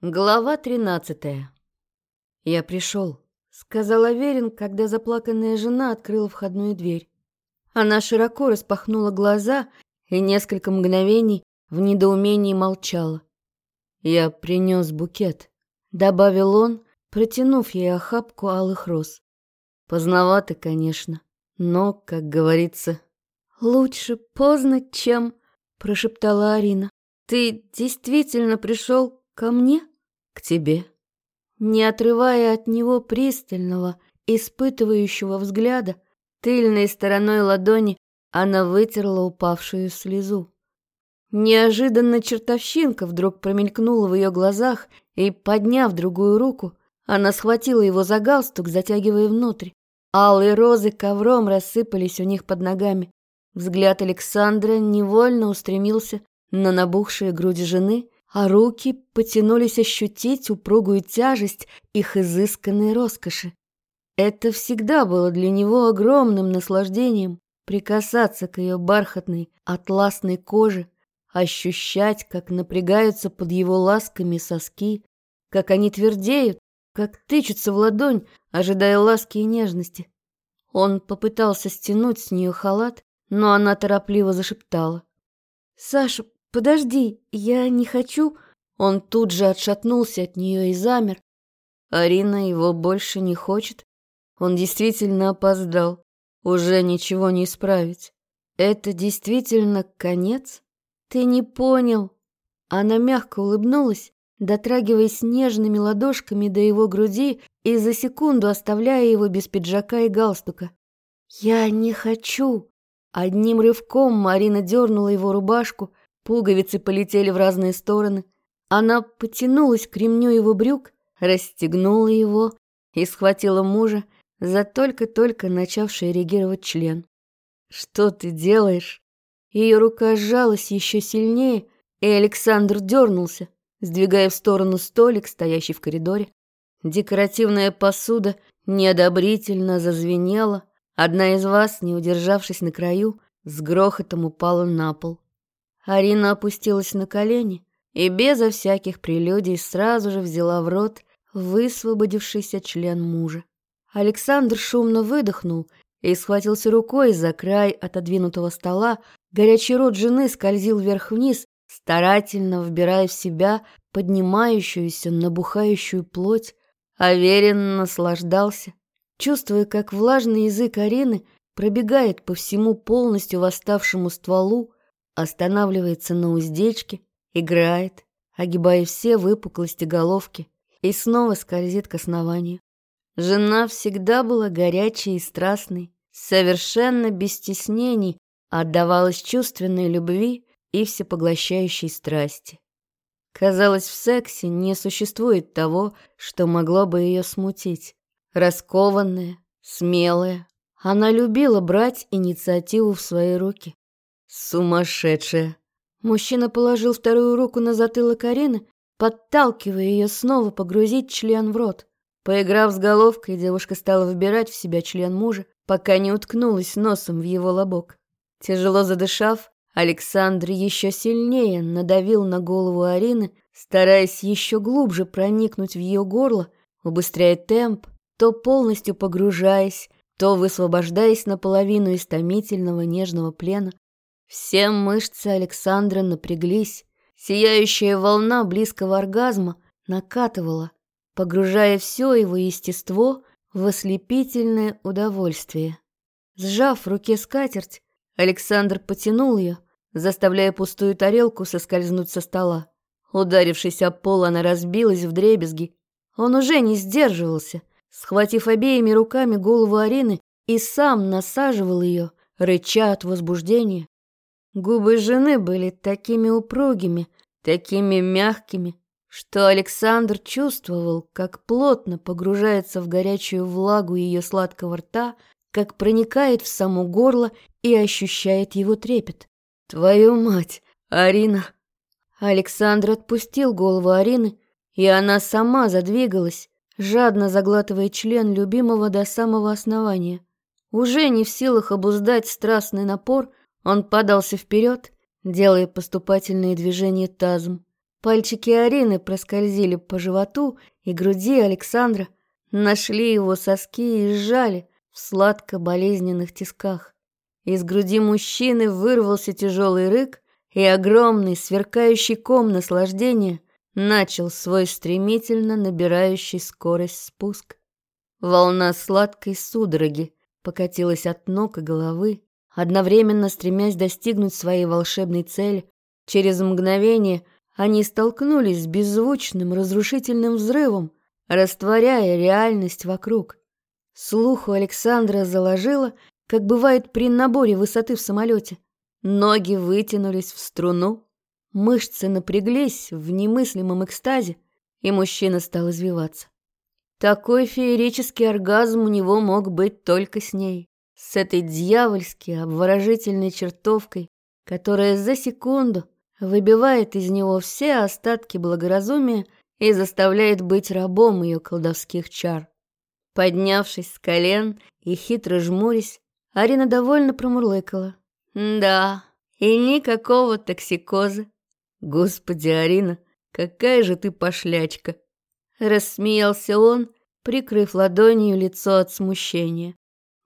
Глава тринадцатая. «Я пришел», — сказал Аверин, когда заплаканная жена открыла входную дверь. Она широко распахнула глаза и несколько мгновений в недоумении молчала. «Я принес букет», — добавил он, протянув ей охапку алых роз. «Поздновато, конечно, но, как говорится...» «Лучше поздно, чем...» — прошептала Арина. «Ты действительно пришел «Ко мне?» «К тебе». Не отрывая от него пристального, испытывающего взгляда, тыльной стороной ладони она вытерла упавшую слезу. Неожиданно чертовщинка вдруг промелькнула в ее глазах, и, подняв другую руку, она схватила его за галстук, затягивая внутрь. Алые розы ковром рассыпались у них под ногами. Взгляд Александра невольно устремился на набухшие груди жены, а руки потянулись ощутить упругую тяжесть их изысканной роскоши. Это всегда было для него огромным наслаждением прикасаться к ее бархатной, атласной коже, ощущать, как напрягаются под его ласками соски, как они твердеют, как тычутся в ладонь, ожидая ласки и нежности. Он попытался стянуть с нее халат, но она торопливо зашептала. «Саша, «Подожди, я не хочу...» Он тут же отшатнулся от нее и замер. Арина его больше не хочет. Он действительно опоздал. Уже ничего не исправить. Это действительно конец? Ты не понял. Она мягко улыбнулась, дотрагиваясь нежными ладошками до его груди и за секунду оставляя его без пиджака и галстука. «Я не хочу!» Одним рывком Марина дернула его рубашку, Пуговицы полетели в разные стороны. Она потянулась к ремню его брюк, расстегнула его и схватила мужа за только-только начавший реагировать член. «Что ты делаешь?» Ее рука сжалась еще сильнее, и Александр дернулся, сдвигая в сторону столик, стоящий в коридоре. Декоративная посуда неодобрительно зазвенела. Одна из вас, не удержавшись на краю, с грохотом упала на пол. Арина опустилась на колени и безо всяких прелюдий сразу же взяла в рот высвободившийся член мужа. Александр шумно выдохнул и схватился рукой за край отодвинутого стола. Горячий рот жены скользил вверх-вниз, старательно вбирая в себя поднимающуюся, набухающую плоть. Аверин наслаждался, чувствуя, как влажный язык Арины пробегает по всему полностью восставшему стволу, останавливается на уздечке, играет, огибая все выпуклости головки, и снова скользит к основанию. Жена всегда была горячей и страстной, совершенно без стеснений отдавалась чувственной любви и всепоглощающей страсти. Казалось, в сексе не существует того, что могло бы ее смутить. Раскованная, смелая, она любила брать инициативу в свои руки. Сумасшедшая. Мужчина положил вторую руку на затылок Арины, подталкивая ее снова погрузить член в рот. Поиграв с головкой, девушка стала вбирать в себя член мужа, пока не уткнулась носом в его лобок. Тяжело задышав, Александр еще сильнее надавил на голову Арины, стараясь еще глубже проникнуть в ее горло, убыстряя темп, то полностью погружаясь, то высвобождаясь наполовину из томительного нежного плена. Все мышцы Александра напряглись. Сияющая волна близкого оргазма накатывала, погружая все его естество в ослепительное удовольствие. Сжав в руке скатерть, Александр потянул ее, заставляя пустую тарелку соскользнуть со стола. Ударившись о пол, она разбилась в дребезги. Он уже не сдерживался, схватив обеими руками голову Арины и сам насаживал ее, рыча от возбуждения. Губы жены были такими упругими, такими мягкими, что Александр чувствовал, как плотно погружается в горячую влагу ее сладкого рта, как проникает в само горло и ощущает его трепет. «Твою мать, Арина!» Александр отпустил голову Арины, и она сама задвигалась, жадно заглатывая член любимого до самого основания. Уже не в силах обуздать страстный напор, он подался вперед, делая поступательные движения тазом. Пальчики Арины проскользили по животу и груди Александра, нашли его соски и сжали в сладко-болезненных тисках. Из груди мужчины вырвался тяжелый рык, и огромный, сверкающий ком наслаждения начал свой стремительно набирающий скорость спуск. Волна сладкой судороги покатилась от ног и головы, одновременно стремясь достигнуть своей волшебной цели. Через мгновение они столкнулись с беззвучным разрушительным взрывом, растворяя реальность вокруг. Слух у Александра заложило, как бывает при наборе высоты в самолете. Ноги вытянулись в струну, мышцы напряглись в немыслимом экстазе, и мужчина стал извиваться. Такой феерический оргазм у него мог быть только с ней, с этой дьявольски обворожительной чертовкой, которая за секунду выбивает из него все остатки благоразумия и заставляет быть рабом ее колдовских чар. Поднявшись с колен и хитро жмурясь, Арина довольно промурлыкала. «Да, и никакого токсикоза. Господи, Арина, какая же ты пошлячка!» Рассмеялся он, прикрыв ладонью лицо от смущения.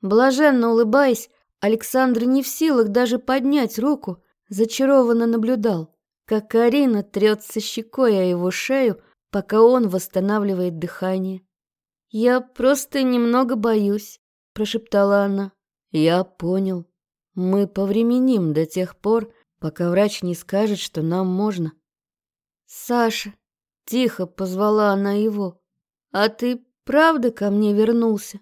Блаженно улыбаясь, Александр не в силах даже поднять руку, зачарованно наблюдал, как Арина трется щекой о его шею, пока он восстанавливает дыхание. «Я просто немного боюсь», — прошептала она. «Я понял. Мы повременим до тех пор, пока врач не скажет, что нам можно». «Саша», — тихо позвала она его, — «а ты правда ко мне вернулся?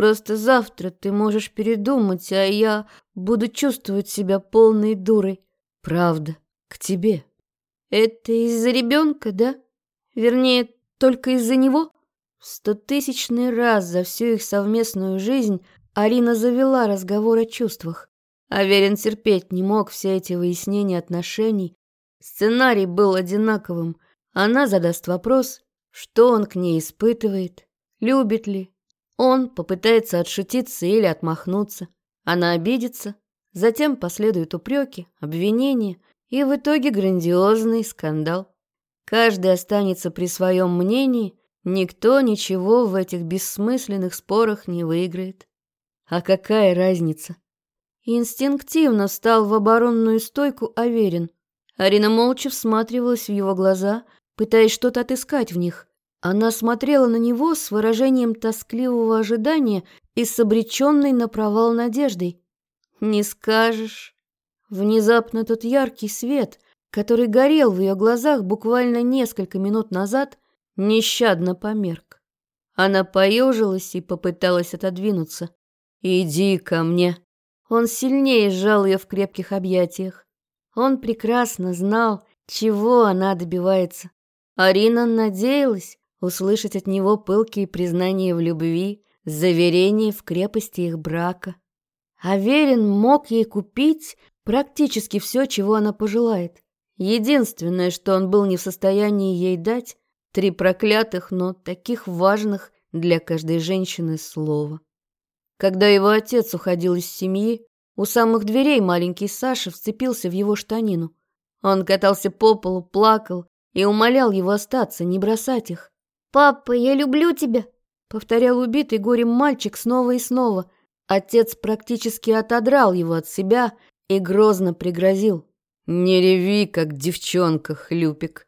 Просто завтра ты можешь передумать, а я буду чувствовать себя полной дурой». «Правда, к тебе». «Это из-за ребенка, да?» Вернее, только из-за него? В стотысячный раз за всю их совместную жизнь Алина завела разговор о чувствах. Аверин терпеть не мог все эти выяснения отношений. Сценарий был одинаковым. Она задаст вопрос, что он к ней испытывает, любит ли. Он попытается отшутиться или отмахнуться. Она обидится, затем последуют упреки, обвинения и в итоге грандиозный скандал. Каждый останется при своем мнении, никто ничего в этих бессмысленных спорах не выиграет. А какая разница? Инстинктивно встал в оборонную стойку Аверин. Арина молча всматривалась в его глаза, пытаясь что-то отыскать в них. Она смотрела на него с выражением тоскливого ожидания и с обреченной на провал надеждой. «Не скажешь». Внезапно тот яркий свет — который горел в ее глазах буквально несколько минут назад, нещадно померк. Она поежилась и попыталась отодвинуться. «Иди ко мне!» Он сильнее сжал ее в крепких объятиях. Он прекрасно знал, чего она добивается. Арина надеялась услышать от него пылкие признания в любви, заверения в крепости их брака. Аверин мог ей купить практически все, чего она пожелает. Единственное, что он был не в состоянии ей дать, три проклятых, но таких важных для каждой женщины слова. Когда его отец уходил из семьи, у самых дверей маленький Саша вцепился в его штанину. Он катался по полу, плакал и умолял его остаться, не бросать их. «Папа, я люблю тебя!» — повторял убитый горем мальчик снова и снова. Отец практически отодрал его от себя и грозно пригрозил. «Не реви, как девчонка, хлюпик».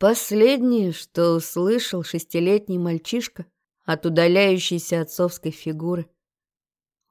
Последнее, что услышал шестилетний мальчишка от удаляющейся отцовской фигуры.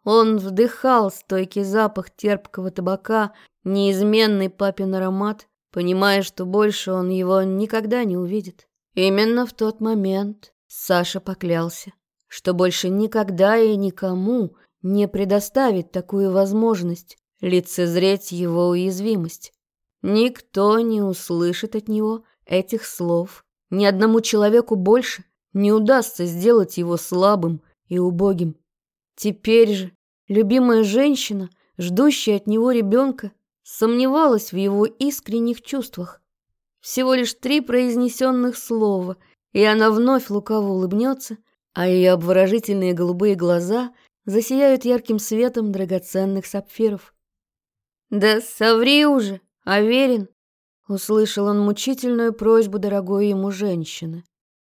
Он вдыхал стойкий запах терпкого табака, неизменный папин аромат, понимая, что больше он его никогда не увидит. Именно в тот момент Саша поклялся, что больше никогда и никому не предоставит такую возможность лицезреть его уязвимость. Никто не услышит от него этих слов. Ни одному человеку больше не удастся сделать его слабым и убогим. Теперь же любимая женщина, ждущая от него ребенка, сомневалась в его искренних чувствах. Всего лишь три произнесенных слова, и она вновь лукаво улыбнется, а ее обворожительные голубые глаза засияют ярким светом драгоценных сапфиров. «Да соври уже!» Аверин, услышал он мучительную просьбу дорогой ему женщины.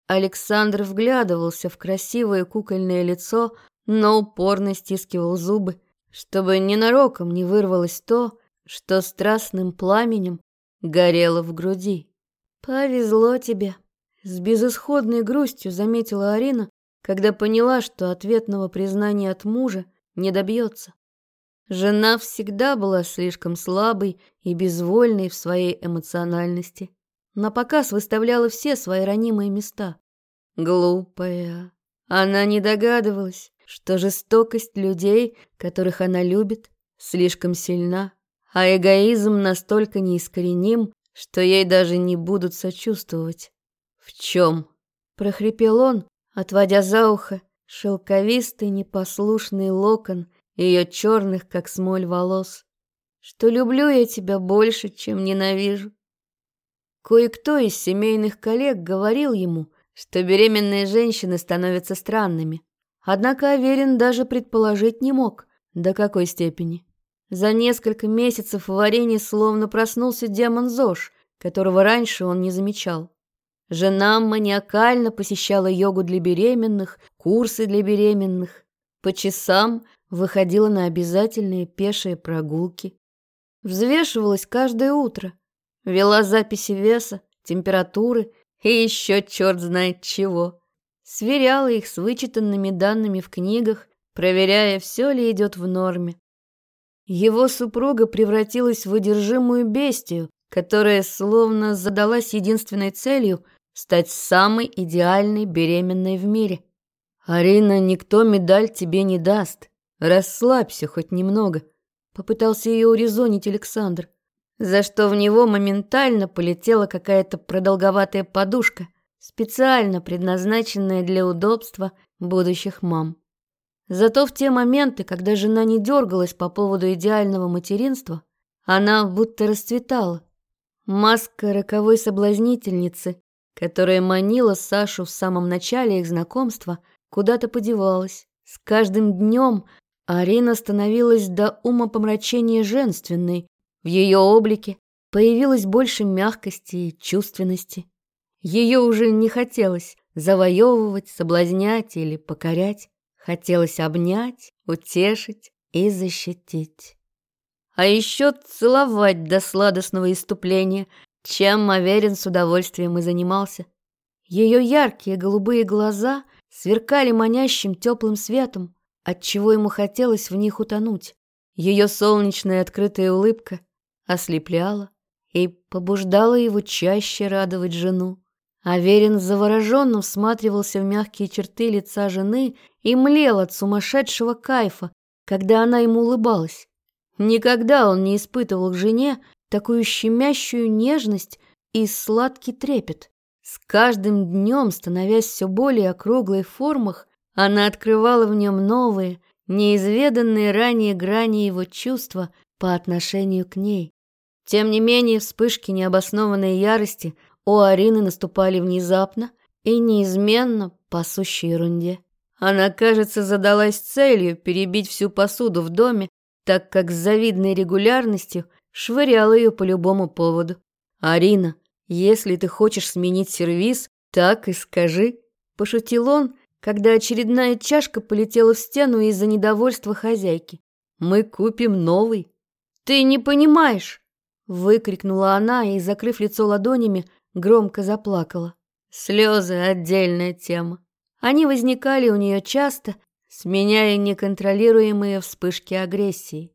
Александр вглядывался в красивое кукольное лицо, но упорно стискивал зубы, чтобы ненароком не вырвалось то, что страстным пламенем горело в груди. «Повезло тебе», — с безысходной грустью заметила Арина, когда поняла, что ответного признания от мужа не добьется. Жена всегда была слишком слабой и безвольной в своей эмоциональности. На показ выставляла все свои ранимые места. Глупая. Она не догадывалась, что жестокость людей, которых она любит, слишком сильна, а эгоизм настолько неискореним, что ей даже не будут сочувствовать. «В чем?» — прохрипел он, отводя за ухо шелковистый непослушный локон ее черных, как смоль, волос. «Что люблю я тебя больше, чем ненавижу». Кое-кто из семейных коллег говорил ему, что беременные женщины становятся странными. Однако Аверин даже предположить не мог, до какой степени. За несколько месяцев в варенье словно проснулся демон ЗОЖ, которого раньше он не замечал. Жена маниакально посещала йогу для беременных, курсы для беременных. По часам выходила на обязательные пешие прогулки. Взвешивалась каждое утро. Вела записи веса, температуры и еще черт знает чего. Сверяла их с вычитанными данными в книгах, проверяя, все ли идет в норме. Его супруга превратилась в одержимую бестию, которая словно задалась единственной целью стать самой идеальной беременной в мире. «Арина, никто медаль тебе не даст. Расслабься хоть немного», — попытался ее урезонить Александр, за что в него моментально полетела какая-то продолговатая подушка, специально предназначенная для удобства будущих мам. Зато в те моменты, когда жена не дергалась по поводу идеального материнства, она будто расцветала. Маска роковой соблазнительницы которая манила Сашу в самом начале их знакомства, куда-то подевалась. С каждым днем Арина становилась до ума помрачения женственной. В ее облике появилось больше мягкости и чувственности. Ее уже не хотелось завоевывать, соблазнять или покорять. Хотелось обнять, утешить и защитить. А еще целовать до сладостного иступления, чем Аверин с удовольствием и занимался. Ее яркие голубые глаза сверкали манящим теплым светом, отчего ему хотелось в них утонуть. Ее солнечная открытая улыбка ослепляла и побуждала его чаще радовать жену. Аверин завороженно всматривался в мягкие черты лица жены и млел от сумасшедшего кайфа, когда она ему улыбалась. Никогда он не испытывал к жене такую щемящую нежность и сладкий трепет. С каждым днем, становясь все более округлой в формах, она открывала в нем новые, неизведанные ранее грани его чувства по отношению к ней. Тем не менее, вспышки необоснованной ярости у Арины наступали внезапно и неизменно по сущей ерунде. Она, кажется, задалась целью перебить всю посуду в доме, так как с завидной регулярностью – швырял ее по любому поводу. «Арина, если ты хочешь сменить сервиз, так и скажи», – пошутил он, когда очередная чашка полетела в стену из-за недовольства хозяйки. «Мы купим новый». «Ты не понимаешь!» – выкрикнула она и, закрыв лицо ладонями, громко заплакала. Слезы – отдельная тема. Они возникали у нее часто, сменяя неконтролируемые вспышки агрессии.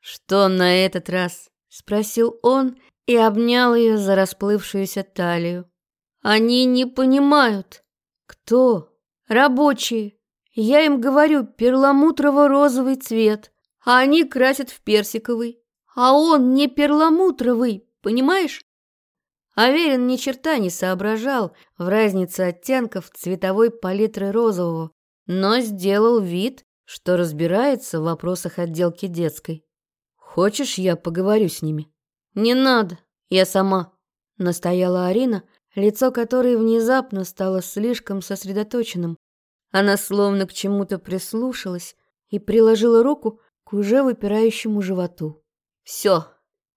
Что на этот раз? Спросил он и обнял ее за расплывшуюся талию. Они не понимают. Кто? Рабочие. Я им говорю перламутрово-розовый цвет, а они красят в персиковый. А он не перламутровый, понимаешь? Аверин ни черта не соображал в разнице оттенков цветовой палитры розового, но сделал вид, что разбирается в вопросах отделки детской. Хочешь, я поговорю с ними? Не надо, я сама, настояла Арина, лицо которой внезапно стало слишком сосредоточенным. Она словно к чему-то прислушалась и приложила руку к уже выпирающему животу. Все,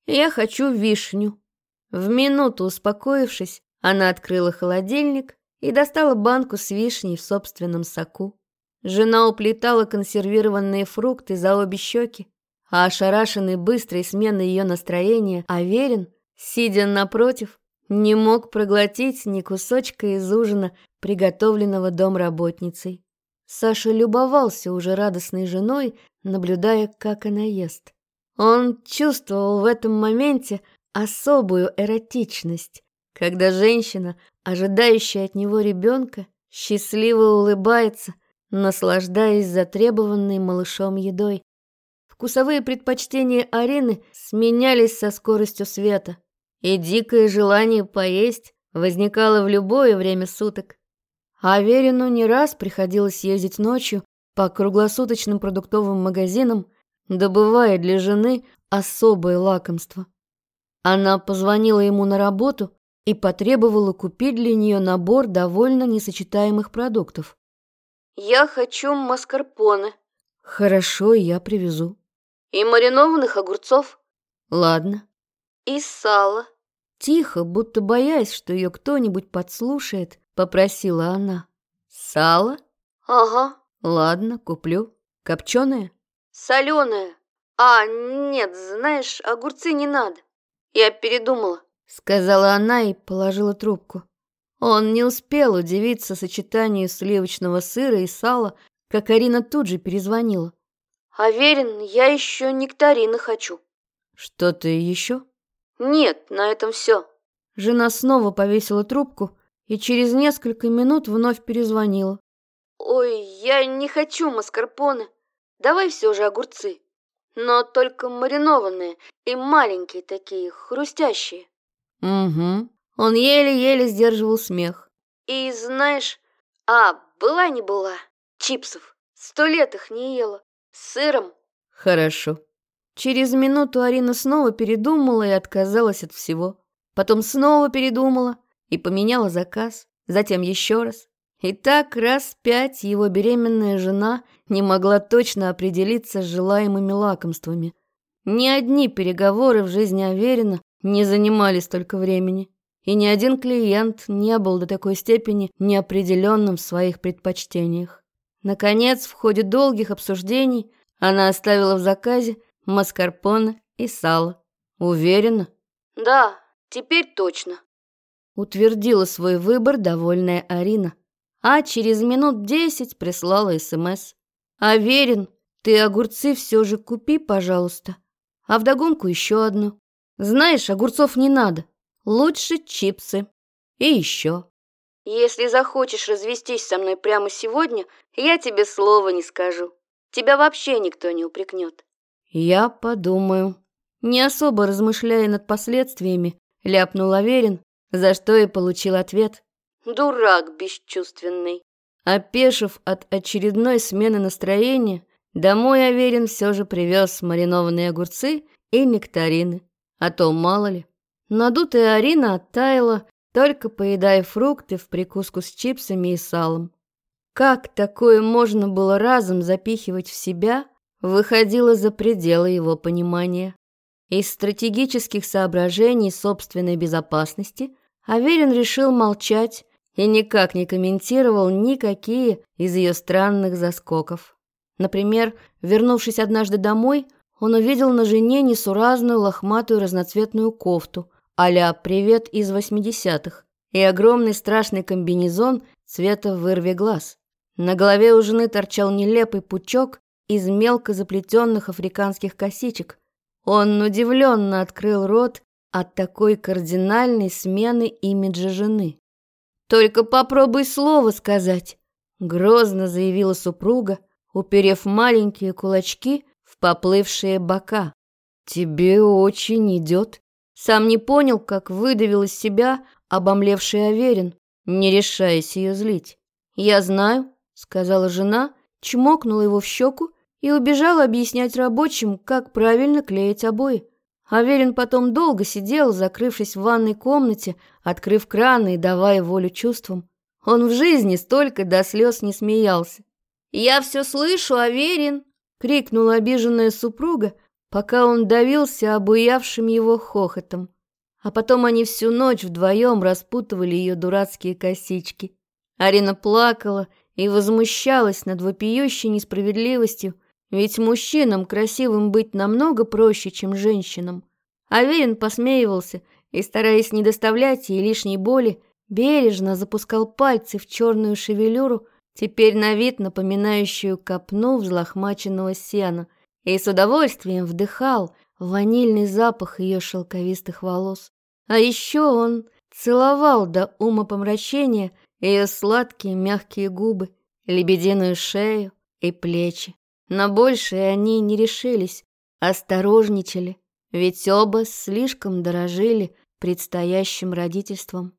я хочу вишню. В минуту успокоившись, она открыла холодильник и достала банку с вишней в собственном соку. Жена уплетала консервированные фрукты за обе щеки, а ошарашенный быстрой сменой ее настроения Аверин, сидя напротив, не мог проглотить ни кусочка из ужина, приготовленного домработницей. Саша любовался уже радостной женой, наблюдая, как она ест. Он чувствовал в этом моменте особую эротичность, когда женщина, ожидающая от него ребенка, счастливо улыбается, наслаждаясь затребованной малышом едой. Вкусовые предпочтения Арины сменялись со скоростью света, и дикое желание поесть возникало в любое время суток. Аверину не раз приходилось ездить ночью по круглосуточным продуктовым магазинам, добывая для жены особое лакомство. Она позвонила ему на работу и потребовала купить для нее набор довольно несочетаемых продуктов. «Я хочу маскарпоне». «Хорошо, я привезу». «И маринованных огурцов». «Ладно». «И сало». Тихо, будто боясь, что ее кто-нибудь подслушает, попросила она. «Сало?» «Ага». «Ладно, куплю. Копченое?» «Соленое. А, нет, знаешь, огурцы не надо. Я передумала», — сказала она и положила трубку. Он не успел удивиться сочетанию сливочного сыра и сала, как Арина тут же перезвонила. «Аверин, я еще нектарины хочу». «Что-то еще?» «Нет, на этом все». Жена снова повесила трубку и через несколько минут вновь перезвонила. «Ой, я не хочу маскарпоне. Давай все же огурцы. Но только маринованные и маленькие такие, хрустящие». «Угу». Он еле-еле сдерживал смех. «И знаешь, а, была не была, чипсов. Сто лет их не ела. С сыром». «Хорошо». Через минуту Арина снова передумала и отказалась от всего. Потом снова передумала и поменяла заказ. Затем еще раз. И так раз пять его беременная жена не могла точно определиться с желаемыми лакомствами. Ни одни переговоры в жизни Аверина не занимали столько времени, и ни один клиент не был до такой степени неопределенным в своих предпочтениях. Наконец, в ходе долгих обсуждений она оставила в заказе маскарпоне и сало. Уверена? Да, теперь точно. Утвердила свой выбор довольная Арина а через минут десять прислала СМС. «Аверин, ты огурцы все же купи, пожалуйста, а вдогонку еще одну. Знаешь, огурцов не надо, лучше чипсы. И еще. Если захочешь развестись со мной прямо сегодня, я тебе слова не скажу. Тебя вообще никто не упрекнет». «Я подумаю». Не особо размышляя над последствиями, ляпнул Аверин, за что и получил ответ – Дурак бесчувственный. Опешив от очередной смены настроения, домой Аверин все же привез маринованные огурцы и нектарины. А то мало ли. Надутая Арина оттаяла, только поедая фрукты в прикуску с чипсами и салом. Как такое можно было разом запихивать в себя, выходило за пределы его понимания. Из стратегических соображений собственной безопасности Аверин решил молчать и никак не комментировал никакие из ее странных заскоков. Например, вернувшись однажды домой, он увидел на жене несуразную лохматую разноцветную кофту а «Привет из восьмидесятых» и огромный страшный комбинезон цвета вырви глаз. На голове у жены торчал нелепый пучок из мелко заплетенных африканских косичек. Он удивленно открыл рот от такой кардинальной смены имиджа жены. Только попробуй слово сказать, грозно заявила супруга, уперев маленькие кулачки в поплывшие бока. Тебе очень идет. Сам не понял, как выдавил из себя обомлевший Аверин, не решаясь ее злить. «Я знаю», — сказала жена, чмокнула его в щеку и убежала объяснять рабочим, как правильно клеить обои. Аверин потом долго сидел, закрывшись в ванной комнате, открыв краны и давая волю чувствам. Он в жизни столько до слез не смеялся. «Я все слышу, Аверин!» — крикнула обиженная супруга, пока он давился обуявшим его хохотом. А потом они всю ночь вдвоем распутывали ее дурацкие косички. Арина плакала и возмущалась над вопиющей несправедливостью, ведь мужчинам красивым быть намного проще, чем женщинам. Аверин посмеивался и, стараясь не доставлять ей лишней боли, бережно запускал пальцы в черную шевелюру, теперь на вид напоминающую копну взлохмаченного сена, и с удовольствием вдыхал ванильный запах ее шелковистых волос. А еще он целовал до ума помрачения ее сладкие мягкие губы, лебединую шею и плечи. На большее они не решились, осторожничали, ведь оба слишком дорожили предстоящим родительством.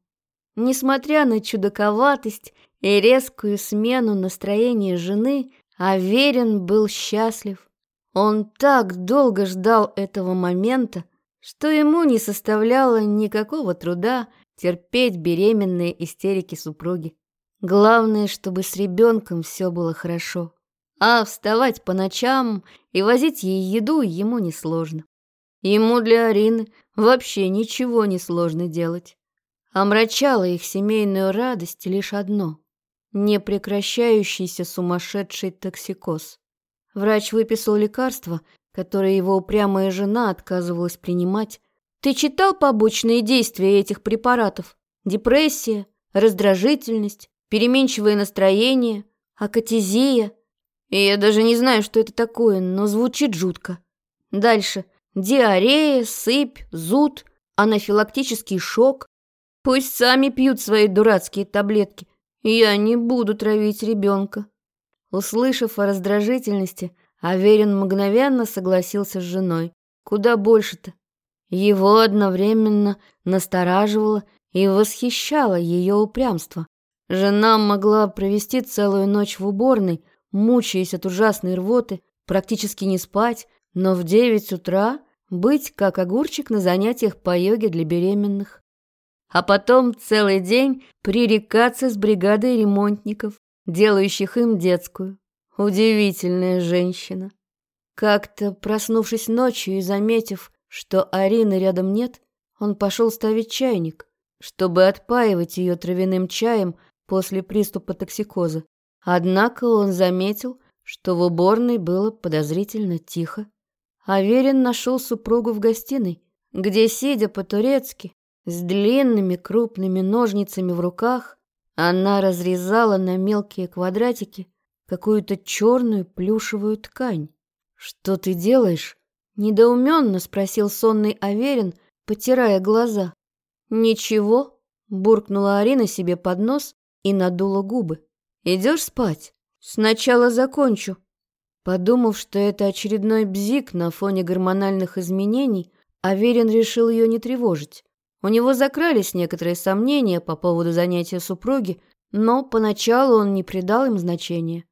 Несмотря на чудаковатость и резкую смену настроения жены, Аверин был счастлив. Он так долго ждал этого момента, что ему не составляло никакого труда терпеть беременные истерики супруги. Главное, чтобы с ребенком все было хорошо. А вставать по ночам и возить ей еду ему несложно. Ему для Арины вообще ничего не сложно делать. Омрачало их семейную радость лишь одно – непрекращающийся сумасшедший токсикоз. Врач выписал лекарство, которое его упрямая жена отказывалась принимать. Ты читал побочные действия этих препаратов? Депрессия, раздражительность, переменчивое настроение, акатизия. И я даже не знаю, что это такое, но звучит жутко. Дальше. Диарея, сыпь, зуд, анафилактический шок. Пусть сами пьют свои дурацкие таблетки. Я не буду травить ребенка. Услышав о раздражительности, Аверин мгновенно согласился с женой. Куда больше-то? Его одновременно настораживало и восхищало ее упрямство. Жена могла провести целую ночь в уборной, мучаясь от ужасной рвоты, практически не спать, но в девять утра быть как огурчик на занятиях по йоге для беременных. А потом целый день пререкаться с бригадой ремонтников, делающих им детскую. Удивительная женщина. Как-то, проснувшись ночью и заметив, что Арины рядом нет, он пошел ставить чайник, чтобы отпаивать ее травяным чаем после приступа токсикоза. Однако он заметил, что в уборной было подозрительно тихо. Аверин нашел супругу в гостиной, где, сидя по-турецки, с длинными крупными ножницами в руках, она разрезала на мелкие квадратики какую-то черную плюшевую ткань. «Что ты делаешь?» — недоуменно спросил сонный Аверин, потирая глаза. «Ничего», — буркнула Арина себе под нос и надула губы. «Идешь спать? Сначала закончу». Подумав, что это очередной бзик на фоне гормональных изменений, Аверин решил ее не тревожить. У него закрались некоторые сомнения по поводу занятия супруги, но поначалу он не придал им значения.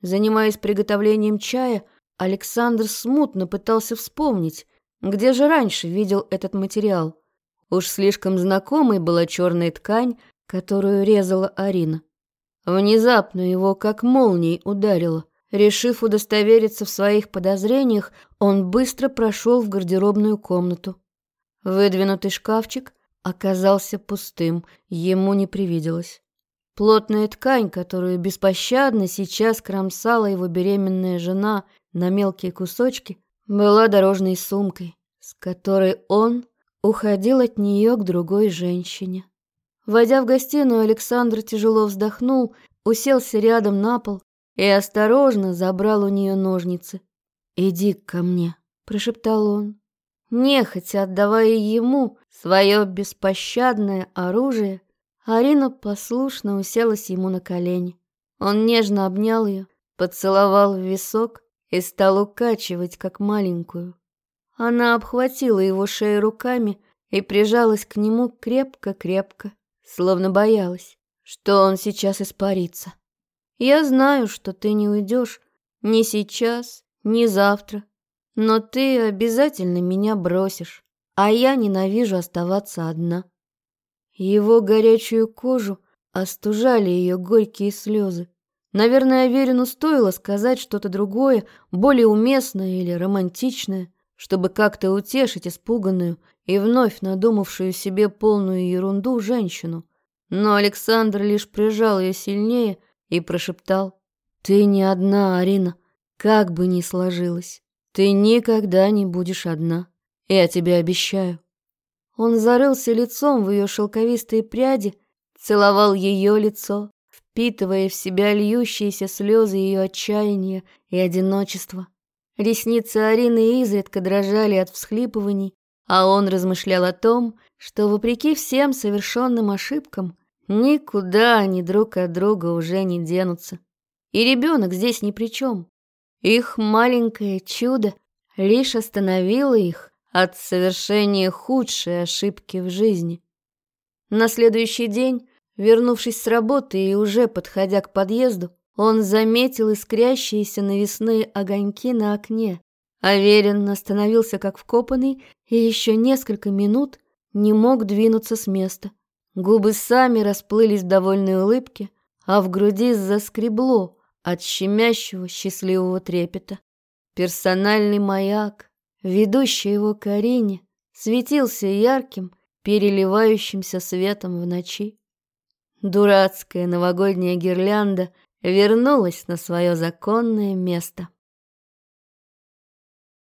Занимаясь приготовлением чая, Александр смутно пытался вспомнить, где же раньше видел этот материал. Уж слишком знакомой была черная ткань, которую резала Арина. Внезапно его как молнией ударило. Решив удостовериться в своих подозрениях, он быстро прошел в гардеробную комнату. Выдвинутый шкафчик оказался пустым, ему не привиделось. Плотная ткань, которую беспощадно сейчас кромсала его беременная жена на мелкие кусочки, была дорожной сумкой, с которой он уходил от нее к другой женщине. Войдя в гостиную, Александр тяжело вздохнул, уселся рядом на пол и осторожно забрал у нее ножницы. «Иди ко мне», — прошептал он нехотя отдавая ему свое беспощадное оружие, Арина послушно уселась ему на колени. Он нежно обнял ее, поцеловал в висок и стал укачивать, как маленькую. Она обхватила его шею руками и прижалась к нему крепко-крепко, словно боялась, что он сейчас испарится. «Я знаю, что ты не уйдешь ни сейчас, ни завтра», но ты обязательно меня бросишь, а я ненавижу оставаться одна. Его горячую кожу остужали ее горькие слезы. Наверное, Аверину стоило сказать что-то другое, более уместное или романтичное, чтобы как-то утешить испуганную и вновь надумавшую себе полную ерунду женщину. Но Александр лишь прижал ее сильнее и прошептал. «Ты не одна, Арина, как бы ни сложилось. Ты никогда не будешь одна, я тебе обещаю». Он зарылся лицом в ее шелковистые пряди, целовал ее лицо, впитывая в себя льющиеся слезы ее отчаяния и одиночества. Ресницы Арины изредка дрожали от всхлипываний, а он размышлял о том, что, вопреки всем совершенным ошибкам, никуда они друг от друга уже не денутся. И ребенок здесь ни при чем. Их маленькое чудо лишь остановило их от совершения худшей ошибки в жизни. На следующий день, вернувшись с работы и уже подходя к подъезду, он заметил искрящиеся навесные огоньки на окне. Аверин остановился как вкопанный и еще несколько минут не мог двинуться с места. Губы сами расплылись в довольной улыбке, а в груди заскребло от щемящего счастливого трепета. Персональный маяк, ведущий его к Арине, светился ярким, переливающимся светом в ночи. Дурацкая новогодняя гирлянда вернулась на свое законное место.